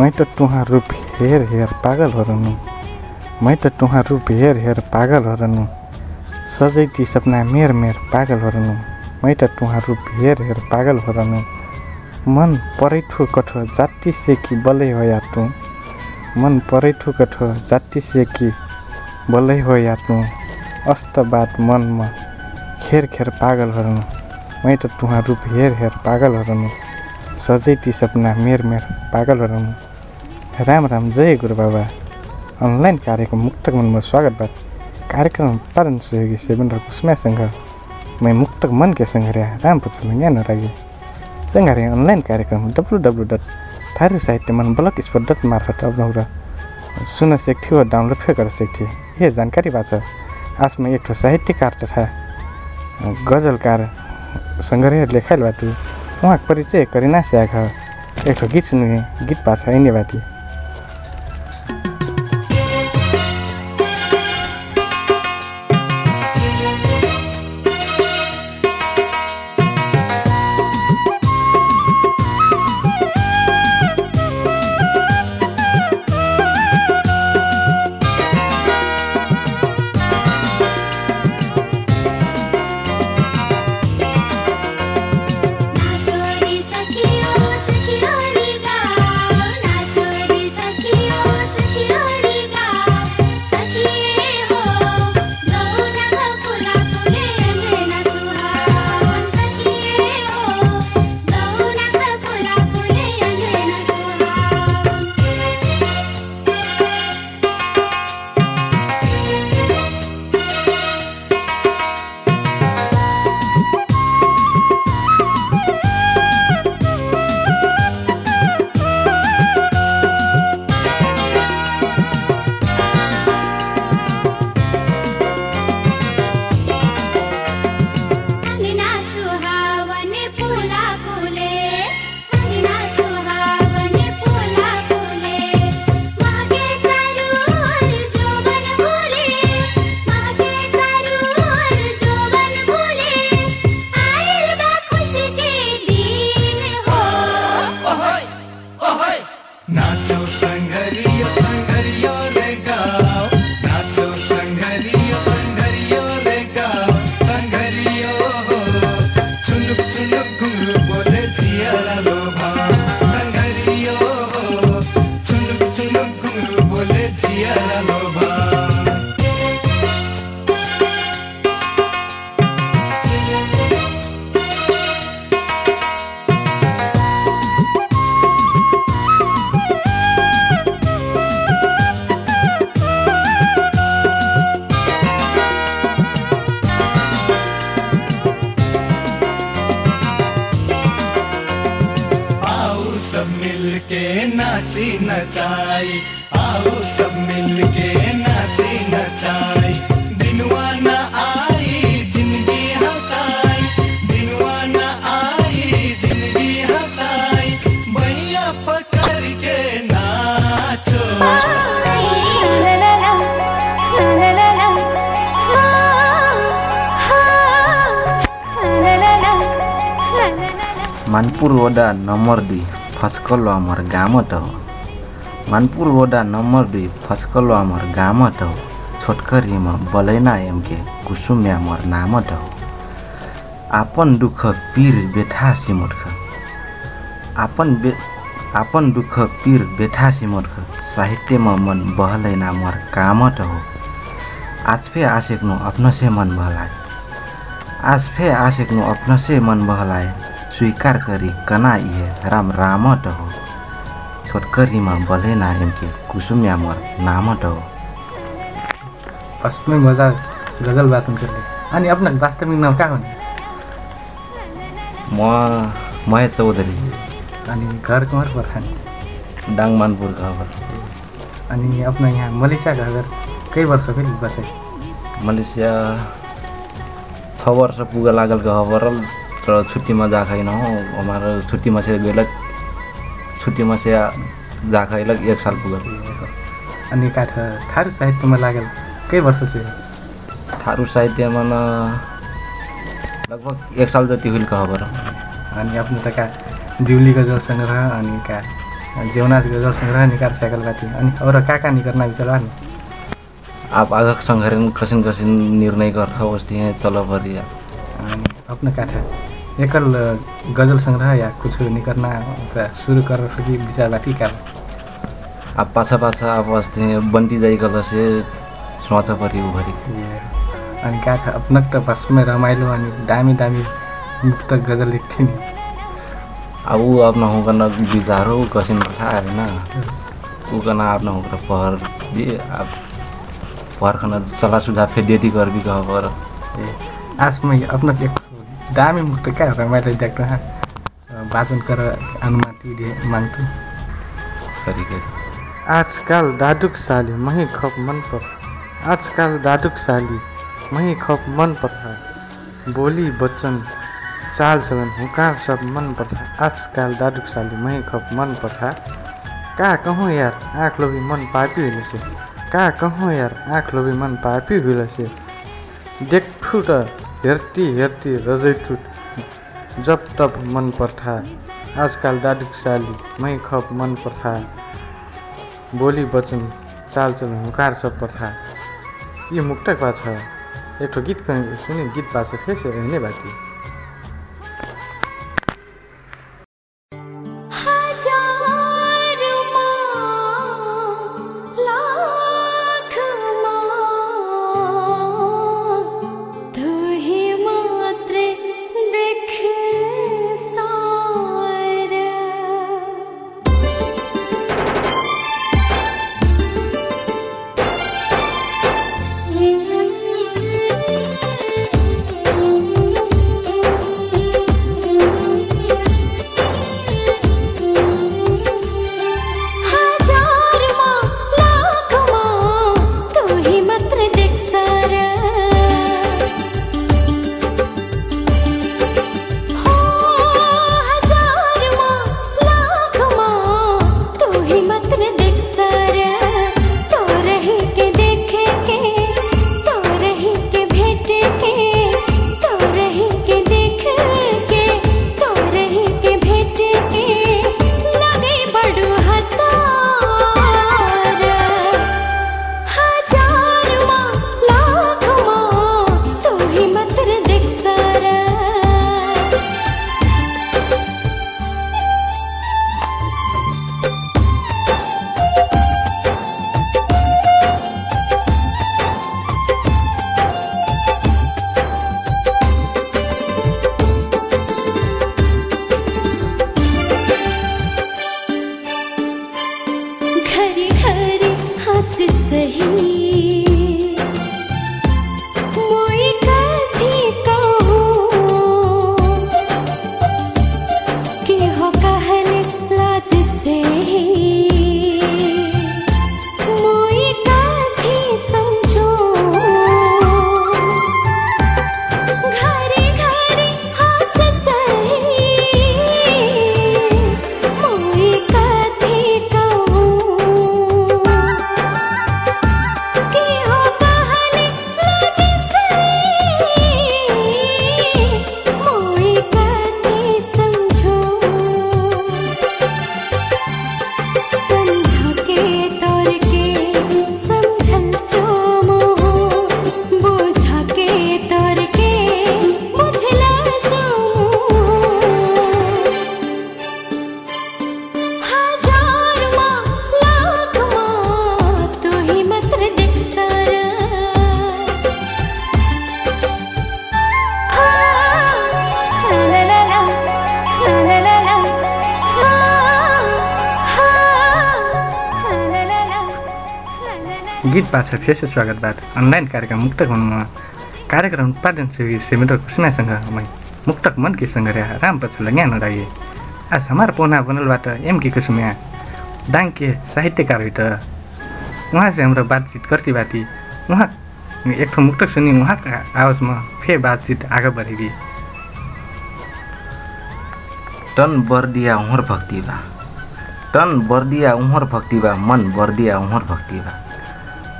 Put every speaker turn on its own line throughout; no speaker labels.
मैं त तुहाँ रूप हेर हेर पागल हरनु। मैं त तुहाँ रूप हेर हेर पागल हरनु। सजैती सपना मेर मेर पागल हरनु। मैं त तुहाँ रूप हेर हेर पागल हरनु। मन परैठो कठो जाति से कि बलै हो या तू। मन परैठो कठो जाति से कि बलै हो या तू बात मनमा खेर खेर पागल हरनु। मैं त तुहाँ रूप हेर हेर पागल हरनु। सजैती सपना मेर मेर पागल हरनु। राम राम जय गुरु बाबा। अनलाइन कार्यक्रम मुक्तक मनमा स्वागत बा कार्यक्रम उत्पादन सहयोगी सेवन र कुसुमासँग मैं मुक्तक मन के राम पछल यहाँ नरागी सङ्घर्या अनलाइन कार्यक्रम डब्लु डब्लु डट थारू साहित्य मन ब्लक स्पोर्ट डट मार्फत अब्नौर सुन सक्थ्यो वा डाउनलोड फे कर सक्थ्यो। ये जानकारी बा छ आज म एक ठो साहित्यकार तथा गजलकार सङ्घर्य लेखाइल बाटु। उहाँको परिचय करिना स्याख एक ठो गीत सुन्ने गीत पाछ ऐने
البلد يا الغبار मिलके नाची नचाई आओ सब मिलके नाची नचाई। दिनवा न आई जिंदगी हंसाई। दिनवा न आई जिंदगी हंसाई। भैया पकड़ के नाचो।
मानपुर वडा नम्बर फस्कल अमर गामट हो। मानपुर वडा नम्बर दुई फस्कल अमर गामट हो। छोटकरीमा बलैना एमके कुसुम अमर नामट हो। आपन दुःख पीर बेठा सिमोर्ख आपन बे आपन दुःख पीर बेठा सिमोर्ख साहित्यमा मन बहलैना मर कामट हो। आज फे आसेक्नु अपनसे मन बहलाए आज फे आसेक्नु अपनसे मन बहलाए स्वीकार करी कना इहे राम रामट हो छोटकरीमा बलेना एमके कुसुम यामर नामट हो
फर्स्टमै मजा गजल वाचन करले। अनि अपना वास्तविक नाम कहाँ हुने?
म महेश चौधरी।
अनि घर कहाँ पर्खाने
डाङमानपुर खबर
अनि अपना यहाँ मलेसिया घर कई वर्ष फेरि बसे।
मलेसिया छ वर्ष पुगा लागल खबर र छुट्टीमा जा खैन हो हमारो छुट्टीमा से गेलक छुट्टीमा से जा खैलक एक साल पुगल
अनि काठ थारू साहित्यमा लागल कई वर्ष से
थारू साहित्यमा न लगभग एक साल जति हुइल खबर
अनि आफ्नो त का दिउली गजल सङ्ग्रह अनि का
जेवणाच गजल संग्रह निकार सकल बाटी अनि और का का निकर्ना विचार नि
आप आगक सङ्घारेन कसिन कसिन निर्णय गर्छ वस्तु चल परि
अनि अपना काठा एकल गजल संग्रह या कुछ निकर्ना सुरु कर कि विचार बाटी का
आप पाछा पाछा अब अस्ति बन्ती जाइ गल से सोच परि उभरि।
अनि काठा अपनक त बसमै रमाइलो अनि दामी दामी मुक्त गजल लेख्थ्यो नि
अब ऊ अपना हुकन विचार हो कसिन रखा होइन ऊ कन अपना हुकर पहर दिए अब पहर खन सल्लाह सुझाव फेरि देती कर भी कह पर।
ए आज मैं अपना एक दामी मुक्त क्या होता है मैले देख्न हाँ वाचन कर अनुमति दिए माग्छु आजकल दादुक साली मही खप मन पर आजकल दादुक साली मही खप मन पर बोली वचन चाल चलन हुकार सब मन पर आजकल दादुक साली मही खप मन पर का कहूँ यार आँख लोभी मन पापी हुइल से का कहूँ यार आँख लोभी मन पापी हुइल से देखठु त हेर्ती हेर्ती रजै टुट जब तब मन पर्था। आजकल दादुक साली मै खप मन पर्था। बोली वचन चालचलन हुकार सब पर्था। यो मुक्तक बा छ एक ठो गीत सुनि गीत बा छ रहने गीत पाछ फेरि से स्वागतबाट अनलाइन कार्यक्रम मुक्तक हुनुमा कार्यक्रम उत्पादन सेवी सेमिटर कुसुमासँग मै मुक्तक मन के सङ्ग्रह राम पछल ज्ञान हराइए आज हमार पोना बनलबाट एम के कुसुम्या डाङ के साहित्यकार होइ त हाम्रो बातचित गर्ती बाटी उहाँ एक ठो मुक्तक सुनि उहाँको आवाजमा फेरि बातचित आगे बढेकी
टन बर्दिया उहर भक्ति बा टन बर्दिया उहर भक्ति बा मन बर्दिया उहर भक्ति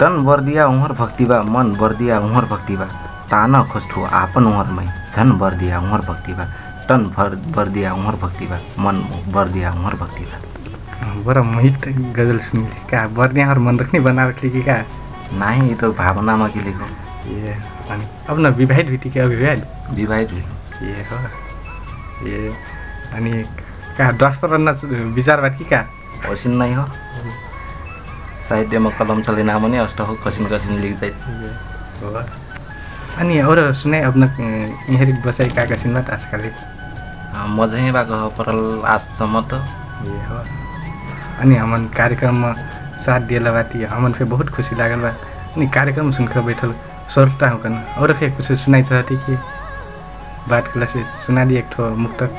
टन बर्दिया उहर भक्ति बा मन बर्दिया उहर भक्ति बा तान खोज्ठो आपन उहरमै झन बर्दिया उहर भक्ति बा टन भर बर्दिया उहर भक्ति बा मन बर्दिया उहर भक्ति बा
बड़ा मोहित गजल सुनले। का बर्दिया और मन रखनी बना रखली कि का
नाही ये तो भावनामा के लेखो।
अनि अब न विवाहित हुई कि अविवाहित
विवाहित? हुई
ये हो ये अनि का दस रन्न विचार बात कि का
असिन नै हो। साहित्यमा कलम चले नाम नै अष्ट हो कसिन कसिन लिख जाए
ये हो। अनि और सुने अब न यहाँरी बसाइ का का सिनमा आजकल।
म चाहिँ भएको हो परल आजसम्म त।
हो। अनि हमन कार्यक्रममा साथ दिएला बाती हमन फेर बहुत खुसी लागल बा। अनि कार्यक्रम सुनकर बैठल सरता हो कन और फेर कुछ सुनाइ चाहती कि? बात कला से सुना दी एक ठो मुक्तक।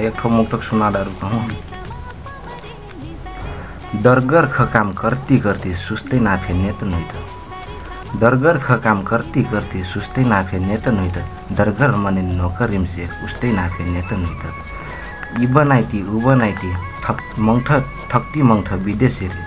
एक ठो मुक्तक सुनाडाहरू कहूँ डरगर ख काम करती करती सुस्तै नाफे नेत नैत। डरगर ख काम करती करती सुस्तै नाफे नेत नैत। डरगर मने नोकरिमसे उस्तै नाफे नेत नैत। इ बनाइती उ बनाइती ठक मङ्ठ ठक्ती मङ्ठ विदेशेरी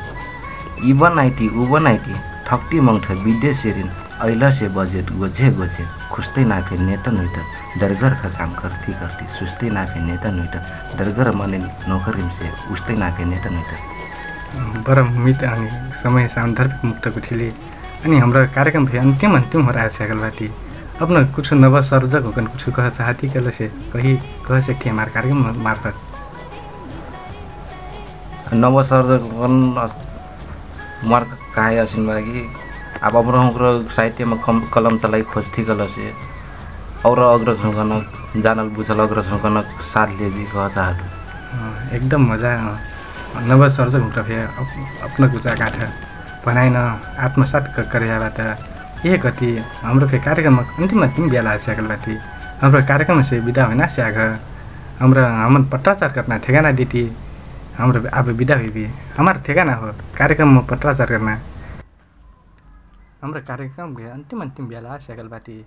इ बनाइती उ बनाइती ठक्ती मङ्ठ विदेशेरिन ऐलसे बजेट गोझे गोझे खुस्तै नाफे नेत नैत। डरगर ख काम करती करती सुस्तै नाफे नेत नैत। डरगर मने नोकरिमसे उस्तै नाफे नेत नैत।
बडा मित अनि समय सान्दर्भिक मुक्तको ठिले अनि हाम्रो कार्यक्रम फेरि अन्तिम अन्तिम हो रहा है अपना कुछ नव सर्जक होकन कुछ कह चाहती कल से कही कह सकती हमारे कार्यक्रम मार्फत।
नवसर्जक मार काहे असिन बागी? अब हाम्रो साहित्यमा कम कलम चलाई खोजती कल से और अग्रज हुकन जानल बुझल अग्रज हुकन साथ ले भी कह चाहलु
एकदम मजा नव सर्जक हुँदा फेरि आफ्नो कुचा काठ बनाइन आत्मसात क- गरेबाट यही कति हाम्रो फेरि कार्यक्रममा अन्तिम अन्तिम बेला आइसकेलबाटी हाम्रो कार्यक्रम से विदा होइन स्याग हाम्रो हमन पत्राचार करना ठेगाना देती। हाम्रो अब विदा भी हमारा ठेगाना हो कार्यक्रम में पत्राचार करना हाम्रो कार्यक्रम अन्तिम अन्तिम बेला आइसकेलबाटी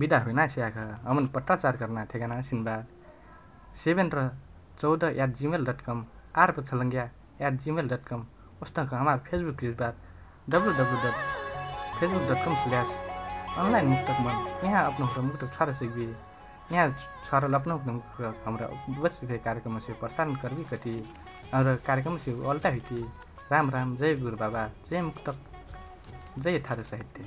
विदा होइन स्याग हमन पत्राचार करना ठेगाना सिनबा। सेभेन र चौध at Gmail dot com R Pachhalangya at Gmail dot com उस्तक हमार फेसबुक पेज बार W W dot Facebook dot com slash online मुक्तक मन यहाँ आफ्नो मुक्तक छर सिकबी। यहाँ छरल अपना हुक्म मुक्तक हमरा कार्यक्रम से प्रसारण करबी कति। और कार्यक्रम से अल्टा हुई राम राम जय गुरु बाबा जय मुक्तक जय थारू साहित्य।